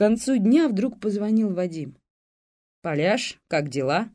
концу дня вдруг позвонил Вадим. «Поляш, как дела?»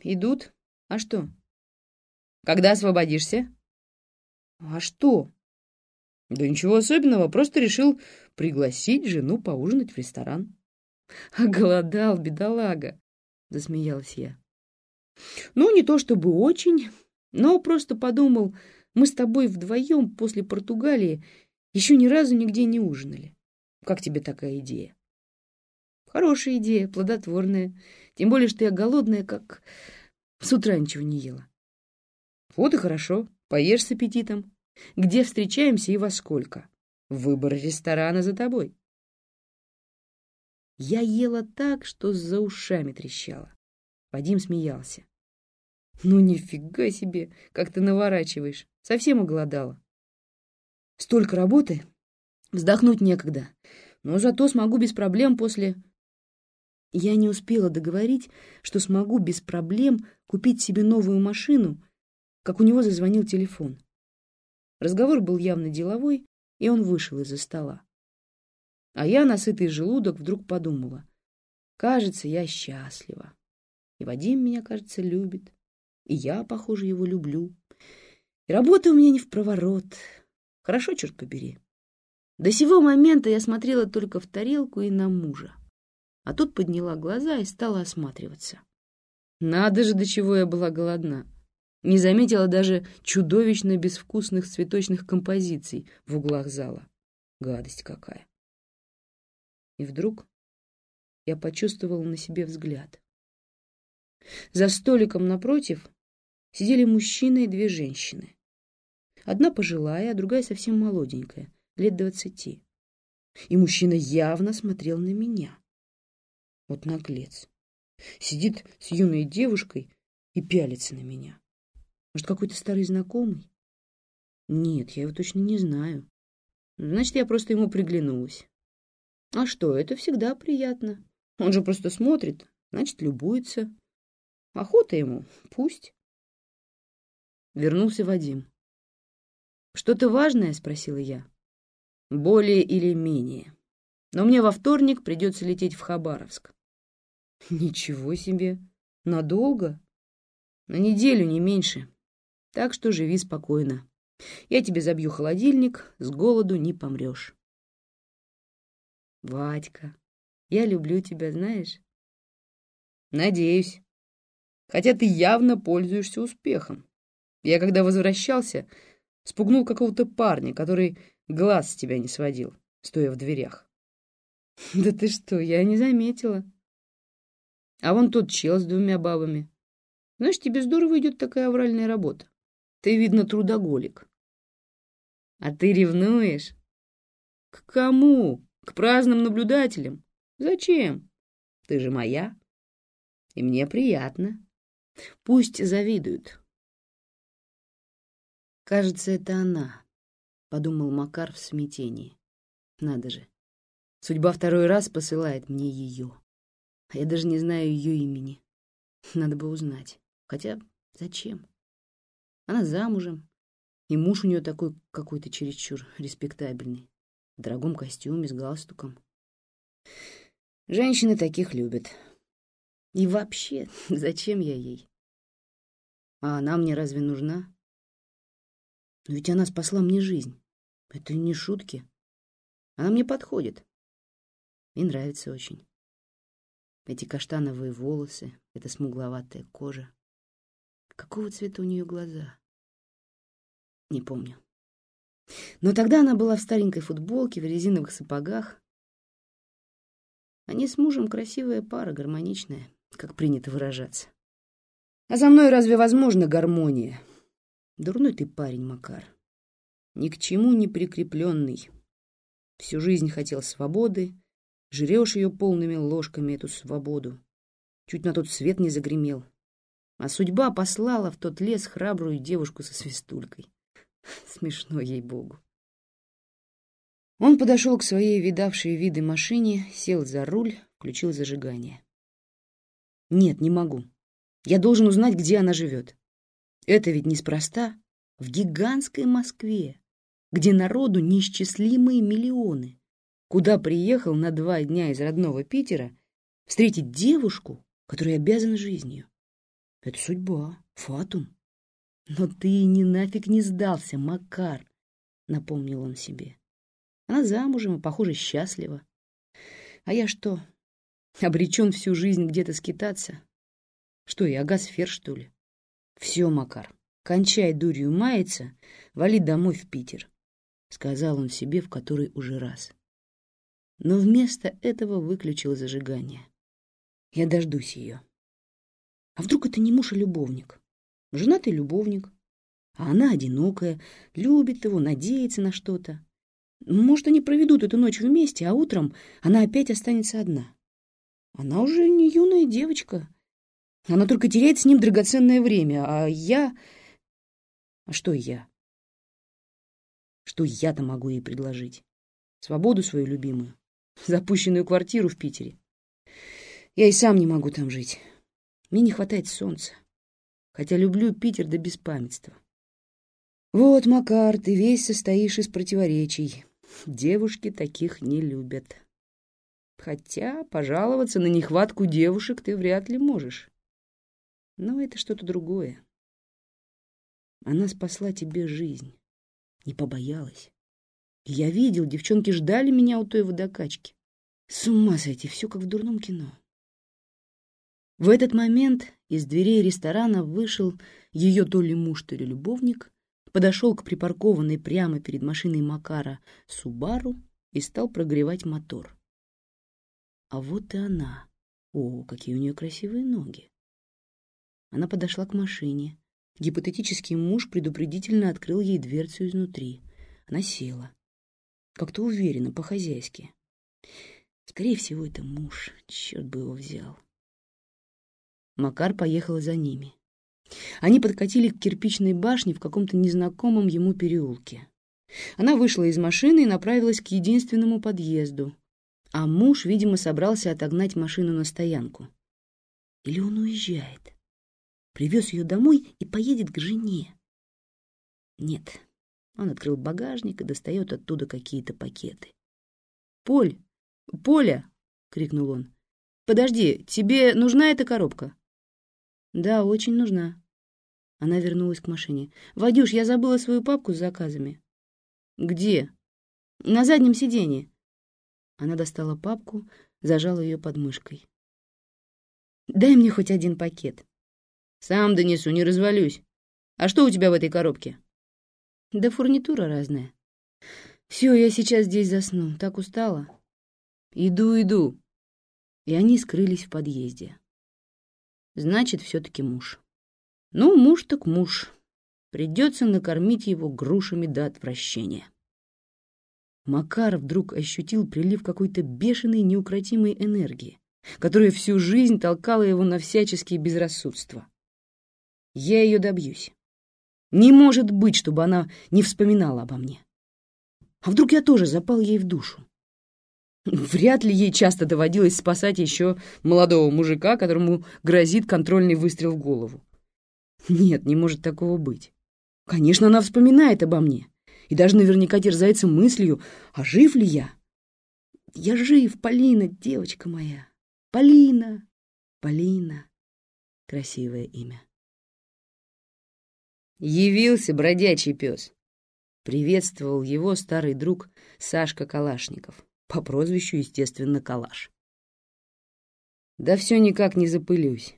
«Идут. А что?» «Когда освободишься?» «А что?» «Да ничего особенного, просто решил пригласить жену поужинать в ресторан». «Оголодал, бедолага!» — засмеялась я. «Ну, не то чтобы очень, но просто подумал, мы с тобой вдвоем после Португалии еще ни разу нигде не ужинали. Как тебе такая идея?» «Хорошая идея, плодотворная. Тем более, что я голодная, как... С утра ничего не ела». «Вот и хорошо. Поешь с аппетитом. Где встречаемся и во сколько? Выбор ресторана за тобой». Я ела так, что за ушами трещала. Вадим смеялся. «Ну, нифига себе, как ты наворачиваешь. Совсем оголодала. Столько работы, вздохнуть некогда. Но зато смогу без проблем после...» Я не успела договорить, что смогу без проблем купить себе новую машину, как у него зазвонил телефон. Разговор был явно деловой, и он вышел из-за стола. А я, насытый желудок, вдруг подумала. Кажется, я счастлива. И Вадим меня, кажется, любит. И я, похоже, его люблю. И работа у меня не в проворот. Хорошо, черт побери. До сего момента я смотрела только в тарелку и на мужа. А тут подняла глаза и стала осматриваться. Надо же, до чего я была голодна. Не заметила даже чудовищно безвкусных цветочных композиций в углах зала. Гадость какая. И вдруг я почувствовала на себе взгляд. За столиком напротив сидели мужчина и две женщины. Одна пожилая, а другая совсем молоденькая, лет двадцати. И мужчина явно смотрел на меня. Вот наглец. Сидит с юной девушкой и пялится на меня. Может, какой-то старый знакомый? Нет, я его точно не знаю. Значит, я просто ему приглянулась. А что, это всегда приятно. Он же просто смотрит, значит, любуется. Охота ему, пусть. Вернулся Вадим. «Что-то важное?» — спросила я. «Более или менее. Но мне во вторник придется лететь в Хабаровск». «Ничего себе! Надолго?» «На неделю, не меньше. Так что живи спокойно. Я тебе забью холодильник, с голоду не помрешь». Вадька, я люблю тебя, знаешь? Надеюсь. Хотя ты явно пользуешься успехом. Я, когда возвращался, спугнул какого-то парня, который глаз с тебя не сводил, стоя в дверях. Да ты что, я не заметила. А вон тот чел с двумя бабами. Знаешь, тебе здорово идет такая авральная работа. Ты, видно, трудоголик. А ты ревнуешь? К кому? К праздным наблюдателям? Зачем? Ты же моя. И мне приятно. Пусть завидуют. Кажется, это она, — подумал Макар в смятении. Надо же. Судьба второй раз посылает мне ее. А я даже не знаю ее имени. Надо бы узнать. Хотя зачем? Она замужем, и муж у нее такой какой-то чересчур респектабельный в дорогом костюме с галстуком. Женщины таких любят. И вообще, зачем я ей? А она мне разве нужна? Но ведь она спасла мне жизнь. Это не шутки. Она мне подходит. И нравится очень. Эти каштановые волосы, эта смугловатая кожа. Какого цвета у нее глаза? Не помню. Но тогда она была в старенькой футболке, в резиновых сапогах. Они с мужем красивая пара, гармоничная, как принято выражаться. А за мной разве возможна гармония? Дурной ты парень, Макар. Ни к чему не прикрепленный. Всю жизнь хотел свободы, жрешь ее полными ложками, эту свободу. Чуть на тот свет не загремел. А судьба послала в тот лес храбрую девушку со свистулькой. Смешно ей-богу. Он подошел к своей видавшей виды машине, сел за руль, включил зажигание. Нет, не могу. Я должен узнать, где она живет. Это ведь неспроста. В гигантской Москве, где народу неисчислимые миллионы. куда приехал на два дня из родного Питера встретить девушку, которая обязана жизнью. Это судьба, фатум. Но ты не нафиг не сдался, Макар, напомнил он себе. Она замужем и, похоже, счастлива. А я что, обречен всю жизнь где-то скитаться? Что я, агасфер, что ли? Все, Макар, кончай дурью маяться, вали домой в Питер, сказал он себе в который уже раз. Но вместо этого выключил зажигание. Я дождусь ее. А вдруг это не муж, а любовник? Женатый любовник. А она одинокая, любит его, надеется на что-то. Может, они проведут эту ночь вместе, а утром она опять останется одна. Она уже не юная девочка. Она только теряет с ним драгоценное время, а я... А что я? Что я-то могу ей предложить? Свободу свою любимую, запущенную квартиру в Питере. Я и сам не могу там жить. Мне не хватает солнца, хотя люблю Питер до беспамятства. Вот, Макар, ты весь состоишь из противоречий. Девушки таких не любят. Хотя пожаловаться на нехватку девушек ты вряд ли можешь. Но это что-то другое. Она спасла тебе жизнь. Не побоялась. Я видел, девчонки ждали меня у той водокачки. С ума сойти, все как в дурном кино. В этот момент из дверей ресторана вышел ее то ли муж, то ли любовник, подошел к припаркованной прямо перед машиной Макара Субару и стал прогревать мотор. А вот и она. О, какие у нее красивые ноги. Она подошла к машине. Гипотетический муж предупредительно открыл ей дверцу изнутри. Она села. Как-то уверенно, по-хозяйски. Скорее всего, это муж. Черт бы его взял. Макар поехал за ними. Они подкатили к кирпичной башне в каком-то незнакомом ему переулке. Она вышла из машины и направилась к единственному подъезду, а муж, видимо, собрался отогнать машину на стоянку. Или он уезжает? Привез ее домой и поедет к жене? Нет. Он открыл багажник и достает оттуда какие-то пакеты. «Поль! Поля!» — крикнул он. «Подожди, тебе нужна эта коробка?» «Да, очень нужна». Она вернулась к машине. «Вадюш, я забыла свою папку с заказами». «Где?» «На заднем сиденье». Она достала папку, зажала ее под мышкой. «Дай мне хоть один пакет». «Сам донесу, не развалюсь. А что у тебя в этой коробке?» «Да фурнитура разная». «Все, я сейчас здесь засну. Так устала». «Иду, иду». И они скрылись в подъезде. Значит, все-таки муж. Ну, муж так муж. Придется накормить его грушами до отвращения. Макар вдруг ощутил прилив какой-то бешеной неукротимой энергии, которая всю жизнь толкала его на всяческие безрассудства. Я ее добьюсь. Не может быть, чтобы она не вспоминала обо мне. А вдруг я тоже запал ей в душу? Вряд ли ей часто доводилось спасать еще молодого мужика, которому грозит контрольный выстрел в голову. Нет, не может такого быть. Конечно, она вспоминает обо мне и даже наверняка терзается мыслью, а жив ли я? Я жив, Полина, девочка моя. Полина, Полина. Красивое имя. Явился бродячий пес. Приветствовал его старый друг Сашка Калашников по прозвищу, естественно, Калаш. Да все никак не запылюсь.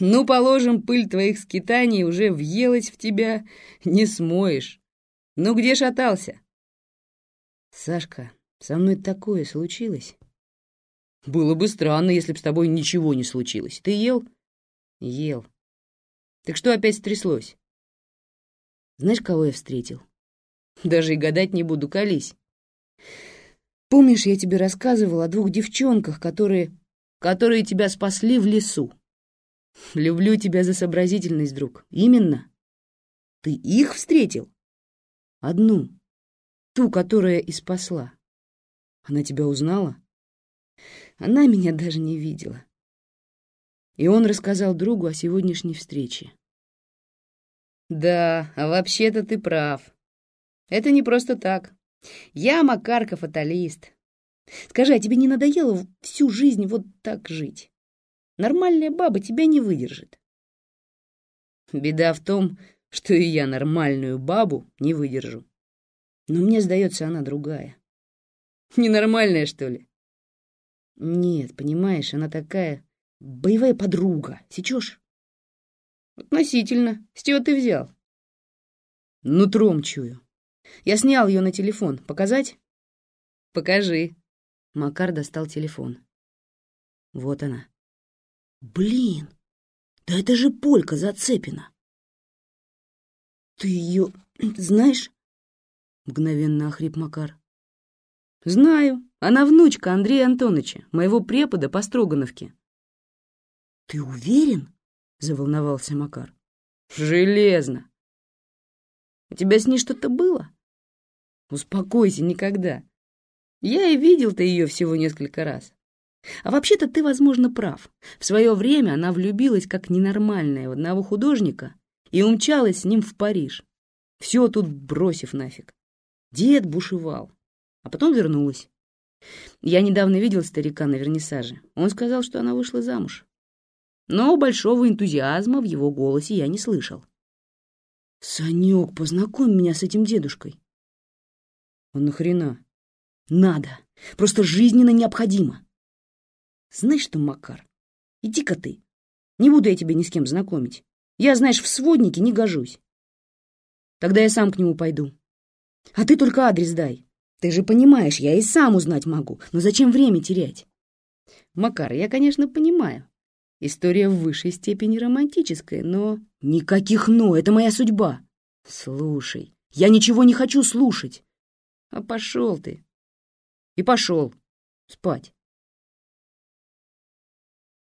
Ну, положим, пыль твоих скитаний уже въелась в тебя, не смоешь. Ну, где шатался? Сашка, со мной такое случилось. Было бы странно, если бы с тобой ничего не случилось. Ты ел? Ел. Так что опять стряслось? Знаешь, кого я встретил? Даже и гадать не буду, колись. Помнишь, я тебе рассказывал о двух девчонках, которые... которые тебя спасли в лесу? Люблю тебя за сообразительность, друг. Именно. Ты их встретил? Одну. Ту, которая и спасла. Она тебя узнала? Она меня даже не видела. И он рассказал другу о сегодняшней встрече. Да, а вообще-то ты прав. Это не просто так. Я Макарка фаталист. Скажи, а тебе не надоело всю жизнь вот так жить? Нормальная баба тебя не выдержит. Беда в том, что и я нормальную бабу не выдержу. Но мне сдается, она другая. Ненормальная, что ли? Нет, понимаешь, она такая боевая подруга. Сечешь? Относительно. С чего ты взял? Нутром чую. Я снял ее на телефон. Показать? Покажи. Макар достал телефон. Вот она. Блин, да это же Полька Зацепина. Ты ее знаешь? Мгновенно охрип Макар. Знаю. Она внучка Андрея Антоновича, моего препода по Строгановке. Ты уверен? Заволновался Макар. Железно. У тебя с ней что-то было? Успокойся, никогда. Я и видел-то ее всего несколько раз. А вообще-то ты, возможно, прав. В свое время она влюбилась как ненормальная в одного художника и умчалась с ним в Париж. Все тут бросив нафиг. Дед бушевал, а потом вернулась. Я недавно видел старика на вернисаже. Он сказал, что она вышла замуж. Но большого энтузиазма в его голосе я не слышал. «Санек, познакомь меня с этим дедушкой». «Он нахрена?» «Надо. Просто жизненно необходимо». «Знаешь что, Макар, иди-ка ты. Не буду я тебя ни с кем знакомить. Я, знаешь, в своднике не гожусь. Тогда я сам к нему пойду. А ты только адрес дай. Ты же понимаешь, я и сам узнать могу. Но зачем время терять? Макар, я, конечно, понимаю. История в высшей степени романтическая, но... Никаких «но», это моя судьба. Слушай, я ничего не хочу слушать. А пошел ты. И пошел спать.